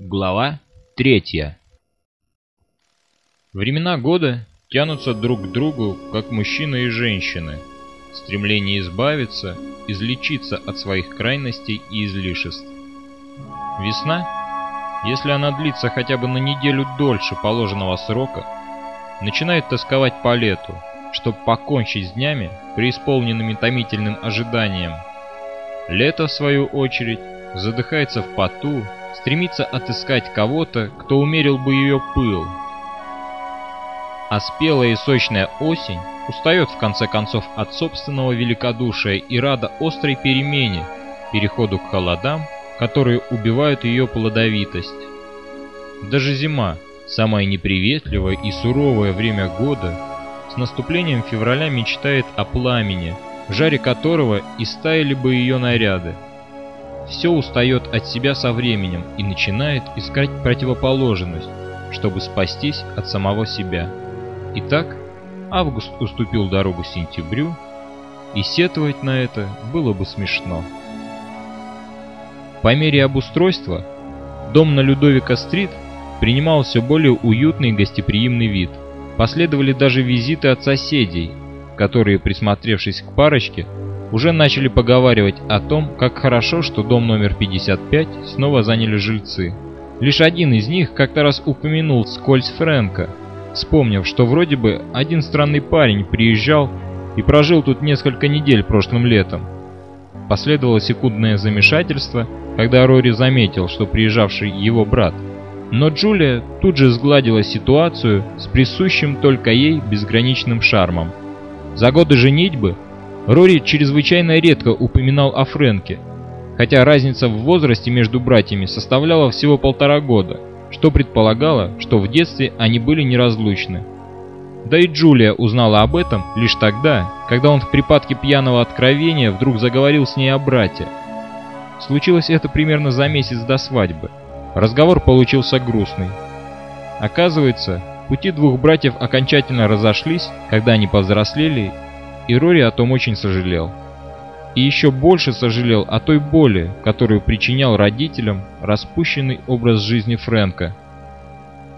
Глава третья Времена года тянутся друг к другу, как мужчина и женщины. Стремление избавиться, излечиться от своих крайностей и излишеств. Весна, если она длится хотя бы на неделю дольше положенного срока, начинает тосковать по лету, чтобы покончить с днями, преисполненными томительным ожиданием. Лето, в свою очередь, задыхается в поту, стремится отыскать кого-то, кто умерил бы ее пыл. А спелая и сочная осень устает в конце концов от собственного великодушия и рада острой перемене, переходу к холодам, которые убивают ее плодовитость. Даже зима, самое неприветливое и суровое время года, с наступлением февраля мечтает о пламени, в жаре которого и стаяли бы ее наряды все устает от себя со временем и начинает искать противоположность, чтобы спастись от самого себя. Итак, август уступил дорогу сентябрю, и сетовать на это было бы смешно. По мере обустройства дом на Людовика-стрит принимал все более уютный и гостеприимный вид. Последовали даже визиты от соседей, которые, присмотревшись к парочке, уже начали поговаривать о том, как хорошо, что дом номер 55 снова заняли жильцы. Лишь один из них как-то раз упомянул скользь Фрэнка, вспомнив, что вроде бы один странный парень приезжал и прожил тут несколько недель прошлым летом. Последовало секундное замешательство, когда Рори заметил, что приезжавший его брат. Но Джулия тут же сгладила ситуацию с присущим только ей безграничным шармом. За годы женитьбы Рори чрезвычайно редко упоминал о Фрэнке, хотя разница в возрасте между братьями составляла всего полтора года, что предполагало, что в детстве они были неразлучны. Да и Джулия узнала об этом лишь тогда, когда он в припадке пьяного откровения вдруг заговорил с ней о брате. Случилось это примерно за месяц до свадьбы. Разговор получился грустный. Оказывается, пути двух братьев окончательно разошлись, когда они повзрослели и Рори о том очень сожалел. И еще больше сожалел о той боли, которую причинял родителям распущенный образ жизни Фрэнка.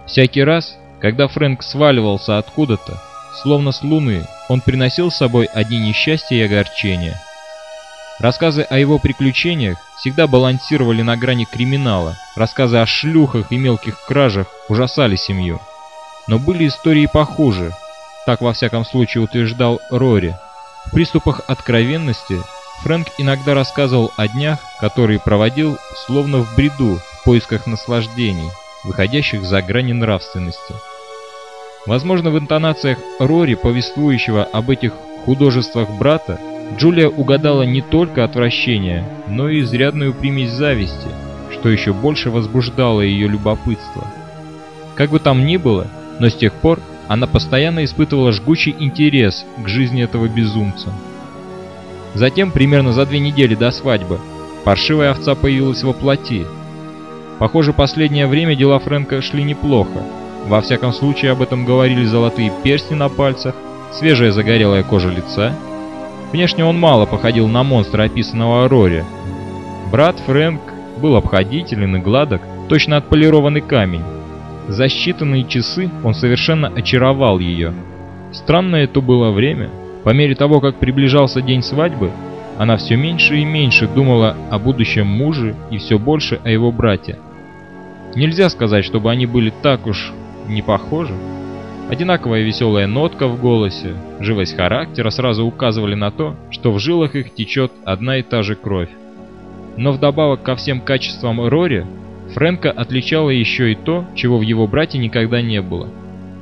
Всякий раз, когда Фрэнк сваливался откуда-то, словно с луны, он приносил с собой одни несчастья и огорчения. Рассказы о его приключениях всегда балансировали на грани криминала, рассказы о шлюхах и мелких кражах ужасали семью. Но были истории похуже, так во всяком случае утверждал Рори. В приступах откровенности Фрэнк иногда рассказывал о днях, которые проводил словно в бреду в поисках наслаждений, выходящих за грани нравственности. Возможно, в интонациях Рори, повествующего об этих художествах брата, Джулия угадала не только отвращение, но и изрядную примесь зависти, что еще больше возбуждало ее любопытство. Как бы там ни было, но с тех пор она постоянно испытывала жгучий интерес к жизни этого безумца. Затем, примерно за две недели до свадьбы, паршивая овца появилась во плоти. Похоже, последнее время дела Фрэнка шли неплохо. Во всяком случае, об этом говорили золотые перстни на пальцах, свежая загорелая кожа лица. Внешне он мало походил на монстра, описанного Рори. Брат Фрэнк был обходителен и гладок, точно отполированный камень. За считанные часы он совершенно очаровал ее. Странное это было время. По мере того, как приближался день свадьбы, она все меньше и меньше думала о будущем муже и все больше о его брате. Нельзя сказать, чтобы они были так уж не похожи. Одинаковая веселая нотка в голосе, живость характера сразу указывали на то, что в жилах их течет одна и та же кровь. Но вдобавок ко всем качествам Рори, Фрэнка отличало еще и то, чего в его брате никогда не было.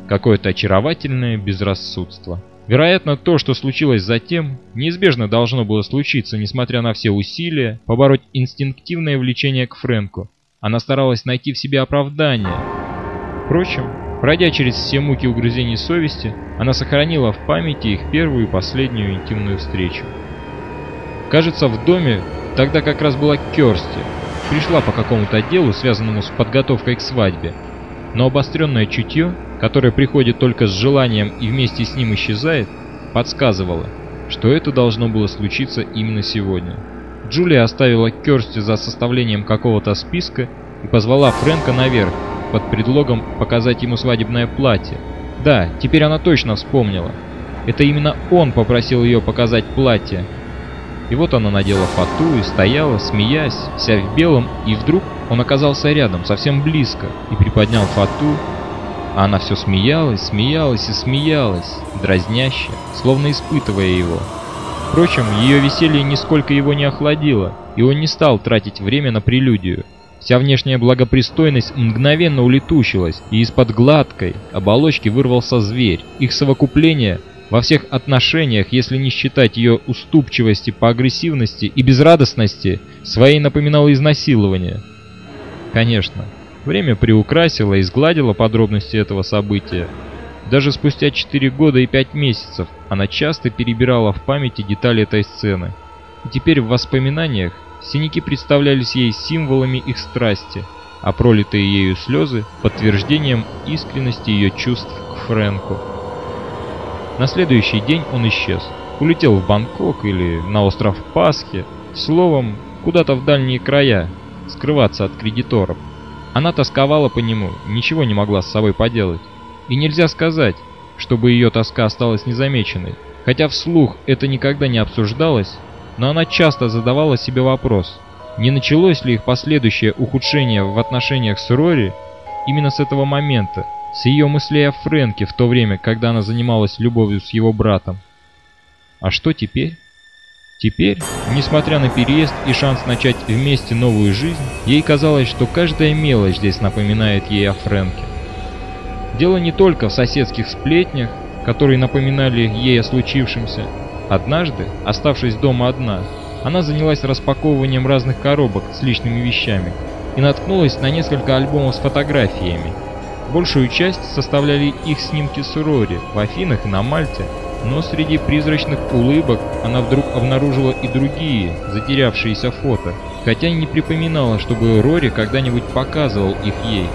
Какое-то очаровательное безрассудство. Вероятно, то, что случилось затем, неизбежно должно было случиться, несмотря на все усилия, побороть инстинктивное влечение к Фрэнку. Она старалась найти в себе оправдание. Впрочем, пройдя через все муки угрызений совести, она сохранила в памяти их первую и последнюю интимную встречу. Кажется, в доме тогда как раз была Керсти, пришла по какому-то делу, связанному с подготовкой к свадьбе, но обостренное чутье, которое приходит только с желанием и вместе с ним исчезает, подсказывало, что это должно было случиться именно сегодня. Джулия оставила Керсти за составлением какого-то списка и позвала Фрэнка наверх под предлогом показать ему свадебное платье. Да, теперь она точно вспомнила. Это именно он попросил ее показать платье. И вот она надела фату и стояла, смеясь, вся в белом, и вдруг он оказался рядом, совсем близко, и приподнял фату, а она все смеялась, смеялась и смеялась, дразняще, словно испытывая его. Впрочем, ее веселье нисколько его не охладило, и он не стал тратить время на прелюдию. Вся внешняя благопристойность мгновенно улетучилась, и из-под гладкой оболочки вырвался зверь. Их совокупление во всех отношениях, если не считать ее уступчивости по агрессивности и безрадостности, своей напоминало изнасилование. Конечно, время приукрасило и сгладило подробности этого события, даже спустя 4 года и 5 месяцев она часто перебирала в памяти детали этой сцены. И теперь в воспоминаниях синяки представлялись ей символами их страсти, а пролитые ею слезы – подтверждением искренности ее чувств к Фрэнку. На следующий день он исчез. Улетел в Бангкок или на остров Пасхи, словом, куда-то в дальние края, скрываться от кредиторов. Она тосковала по нему, ничего не могла с собой поделать. И нельзя сказать, чтобы ее тоска осталась незамеченной. Хотя вслух это никогда не обсуждалось, но она часто задавала себе вопрос, не началось ли их последующее ухудшение в отношениях с Рори именно с этого момента, с ее мыслей о Фрэнке в то время, когда она занималась любовью с его братом. А что теперь? Теперь, несмотря на переезд и шанс начать вместе новую жизнь, ей казалось, что каждая мелочь здесь напоминает ей о Фрэнке. Дело не только в соседских сплетнях, которые напоминали ей о случившемся. Однажды, оставшись дома одна, она занялась распаковыванием разных коробок с личными вещами и наткнулась на несколько альбомов с фотографиями. Большую часть составляли их снимки с Рори в Афинах и на Мальте, но среди призрачных улыбок она вдруг обнаружила и другие, затерявшиеся фото, хотя не припоминала, чтобы Рори когда-нибудь показывал их ей.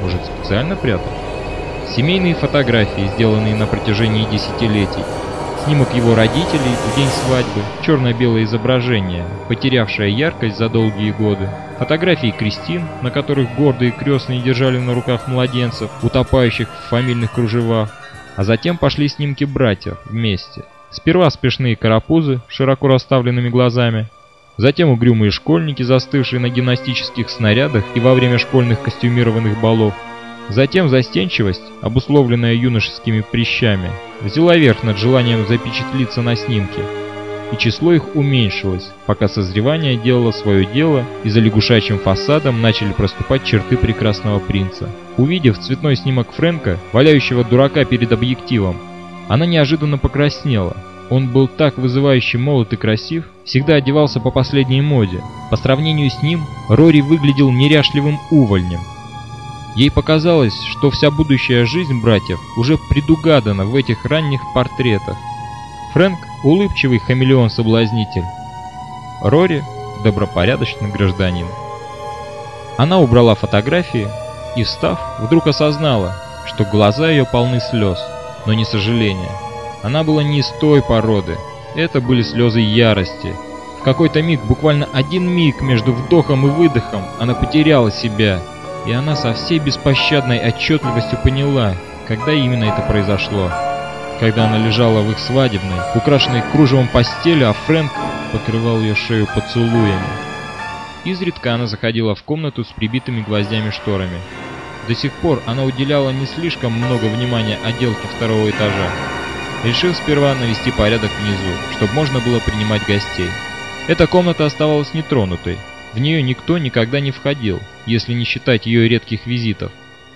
Может, специально прятал? Семейные фотографии, сделанные на протяжении десятилетий. Снимок его родителей в день свадьбы, черно-белое изображение, потерявшее яркость за долгие годы. Фотографии Кристин, на которых гордые крестные держали на руках младенцев, утопающих в фамильных кружевах. А затем пошли снимки братьев вместе. Сперва спешные карапузы с широко расставленными глазами, затем угрюмые школьники, застывшие на гимнастических снарядах и во время школьных костюмированных балов, Затем застенчивость, обусловленная юношескими прыщами, взяла верх над желанием запечатлиться на снимке, и число их уменьшилось, пока созревание делало свое дело, и за лягушачьим фасадом начали проступать черты прекрасного принца. Увидев цветной снимок Фрэнка, валяющего дурака перед объективом, она неожиданно покраснела. Он был так вызывающе молод и красив, всегда одевался по последней моде. По сравнению с ним, Рори выглядел неряшливым увольнем, Ей показалось, что вся будущая жизнь братьев уже предугадана в этих ранних портретах. Фрэнк – улыбчивый хамелеон-соблазнитель. Рори – добропорядочный гражданин. Она убрала фотографии и, встав, вдруг осознала, что глаза ее полны слез, но не сожаления. Она была не из той породы, это были слезы ярости. В какой-то миг, буквально один миг между вдохом и выдохом, она потеряла себя – и она со всей беспощадной отчетливостью поняла, когда именно это произошло. Когда она лежала в их свадебной, украшенной кружевом постели, а Фрэнк покрывал ее шею поцелуями. Изредка она заходила в комнату с прибитыми гвоздями шторами. До сих пор она уделяла не слишком много внимания отделке второго этажа, решив сперва навести порядок внизу, чтобы можно было принимать гостей. Эта комната оставалась нетронутой, в нее никто никогда не входил, если не считать ее редких визитов.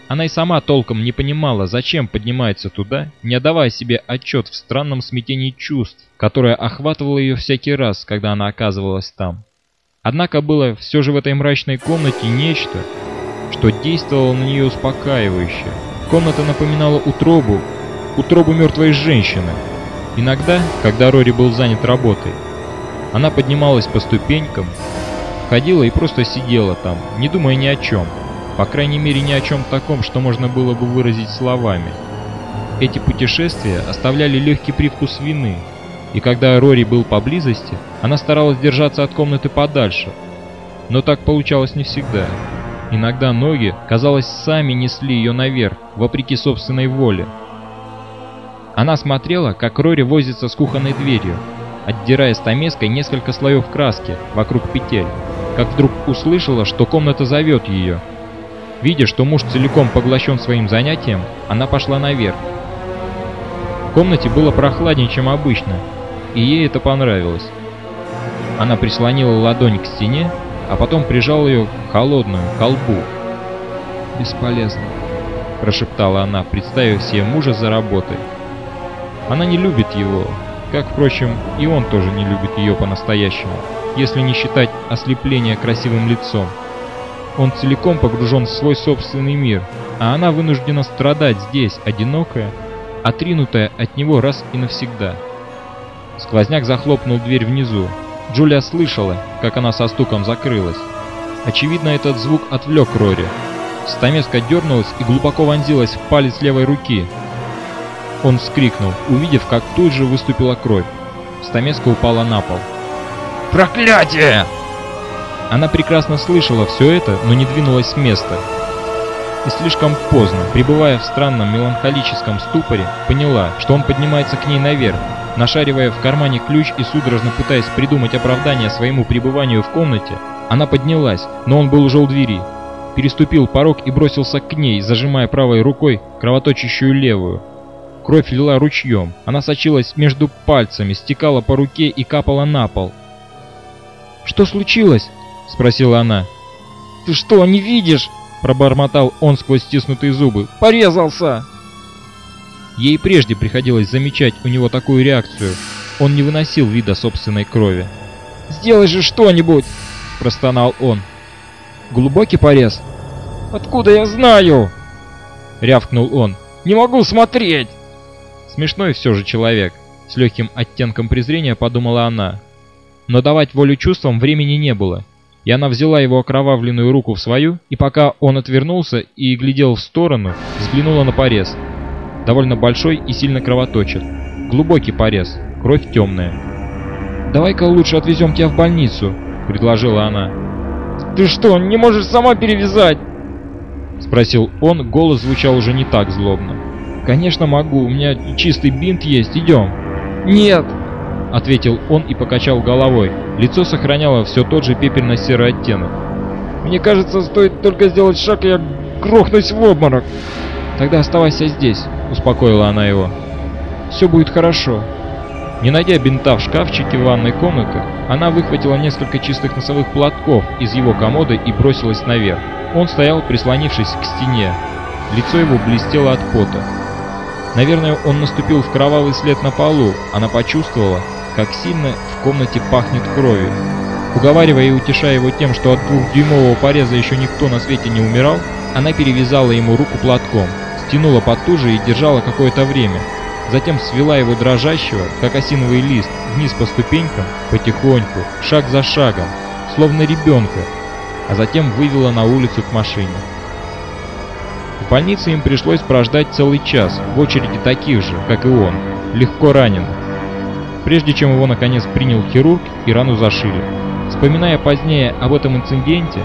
Она и сама толком не понимала, зачем поднимается туда, не отдавая себе отчет в странном смятении чувств, которое охватывало ее всякий раз, когда она оказывалась там. Однако было все же в этой мрачной комнате нечто, что действовало на нее успокаивающе. Комната напоминала утробу, утробу мертвой женщины. Иногда, когда Рори был занят работой, она поднималась по ступенькам, Ходила и просто сидела там, не думая ни о чем. По крайней мере, ни о чем таком, что можно было бы выразить словами. Эти путешествия оставляли легкий привкус вины, и когда Рори был поблизости, она старалась держаться от комнаты подальше. Но так получалось не всегда. Иногда ноги, казалось, сами несли ее наверх, вопреки собственной воле. Она смотрела, как Рори возится с кухонной дверью, отдирая стамеской несколько слоев краски вокруг петель, как вдруг услышала, что комната зовет ее. Видя, что муж целиком поглощен своим занятием, она пошла наверх. В комнате было прохладнее, чем обычно, и ей это понравилось. Она прислонила ладонь к стене, а потом прижала ее холодную, колбу. «Бесполезно», – прошептала она, представив себе мужа за работой. Она не любит его, как, впрочем, и он тоже не любит ее по-настоящему, если не считать ослепления красивым лицом. Он целиком погружен в свой собственный мир, а она вынуждена страдать здесь, одинокая, отринутая от него раз и навсегда. Сквозняк захлопнул дверь внизу, Джулия слышала, как она со стуком закрылась. Очевидно, этот звук отвлек Рори. Стамеска дернулась и глубоко вонзилась в палец левой руки. Он вскрикнул, увидев, как тут же выступила кровь. Стамеска упала на пол. «Проклятие!» Она прекрасно слышала все это, но не двинулась с места. И слишком поздно, пребывая в странном меланхолическом ступоре, поняла, что он поднимается к ней наверх, Нашаривая в кармане ключ и судорожно пытаясь придумать оправдание своему пребыванию в комнате, она поднялась, но он был уже у двери. Переступил порог и бросился к ней, зажимая правой рукой кровоточащую левую. Кровь лила ручьем, она сочилась между пальцами, стекала по руке и капала на пол. «Что случилось?» — спросила она. «Ты что, не видишь?» — пробормотал он сквозь стиснутые зубы. «Порезался!» Ей прежде приходилось замечать у него такую реакцию. Он не выносил вида собственной крови. «Сделай же что-нибудь!» – простонал он. «Глубокий порез?» «Откуда я знаю?» – рявкнул он. «Не могу смотреть!» Смешной все же человек. С легким оттенком презрения подумала она. Но давать волю чувствам времени не было. И она взяла его окровавленную руку в свою, и пока он отвернулся и глядел в сторону, взглянула на порез – довольно большой и сильно кровоточит. Глубокий порез, кровь темная. «Давай-ка лучше отвезем тебя в больницу», — предложила она. «Ты что, не можешь сама перевязать?» Спросил он, голос звучал уже не так злобно. «Конечно могу, у меня чистый бинт есть, идем». «Нет!» — ответил он и покачал головой. Лицо сохраняло все тот же пепельно-серый оттенок. «Мне кажется, стоит только сделать шаг, и я грохнусь в обморок». «Тогда оставайся здесь», — успокоила она его. «Все будет хорошо». Не найдя бинта в шкафчике в ванной комнаты, она выхватила несколько чистых носовых платков из его комода и бросилась наверх. Он стоял, прислонившись к стене. Лицо его блестело от пота. Наверное, он наступил в кровавый след на полу. Она почувствовала, как сильно в комнате пахнет кровью. Уговаривая и утешая его тем, что от двухдюймового пореза еще никто на свете не умирал, она перевязала ему руку платком стянула потуже и держала какое-то время. Затем свела его дрожащего, как осиновый лист, вниз по ступенькам, потихоньку, шаг за шагом, словно ребенка, а затем вывела на улицу к машине. В больнице им пришлось прождать целый час в очереди таких же, как и он, легко раненых. Прежде чем его наконец принял хирург и рану зашили. Вспоминая позднее об этом инциденте,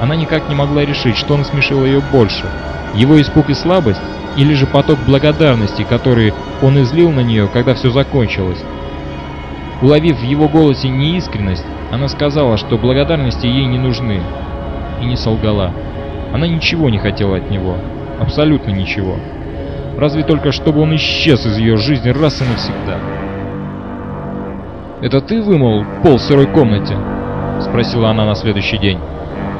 она никак не могла решить, что насмешило ее больше – его испуг и слабость, или же поток благодарности, который он излил на нее, когда все закончилось. Уловив в его голосе неискренность, она сказала, что благодарности ей не нужны, и не солгала. Она ничего не хотела от него, абсолютно ничего. Разве только, чтобы он исчез из ее жизни раз и навсегда. «Это ты вымыл пол сырой комнате?» — спросила она на следующий день.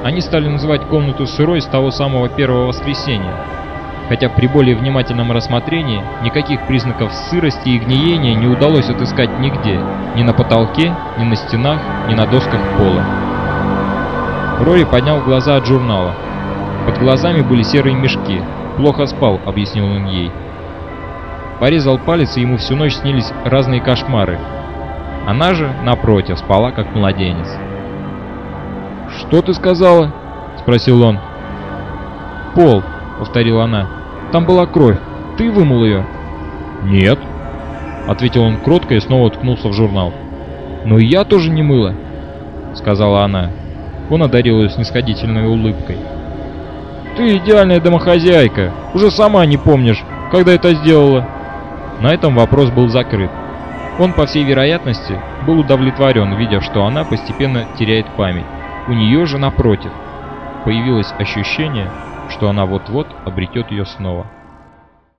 Они стали называть комнату сырой с того самого первого воскресенья, хотя при более внимательном рассмотрении никаких признаков сырости и гниения не удалось отыскать нигде, ни на потолке, ни на стенах, ни на досках пола. Рори поднял глаза от журнала. Под глазами были серые мешки. «Плохо спал», — объяснил он ей. Порезал палец, и ему всю ночь снились разные кошмары. Она же, напротив, спала как младенец. «Что ты сказала?» — спросил он. «Пол», — повторила она. «Там была кровь. Ты вымыл ее?» «Нет», — ответил он кротко и снова уткнулся в журнал. «Но я тоже не мыла», — сказала она. Он одарил ее снисходительной улыбкой. Ты идеальная домохозяйка, уже сама не помнишь, когда это сделала. На этом вопрос был закрыт. Он, по всей вероятности, был удовлетворен, видя, что она постепенно теряет память. У нее же, напротив, появилось ощущение, что она вот-вот обретет ее снова.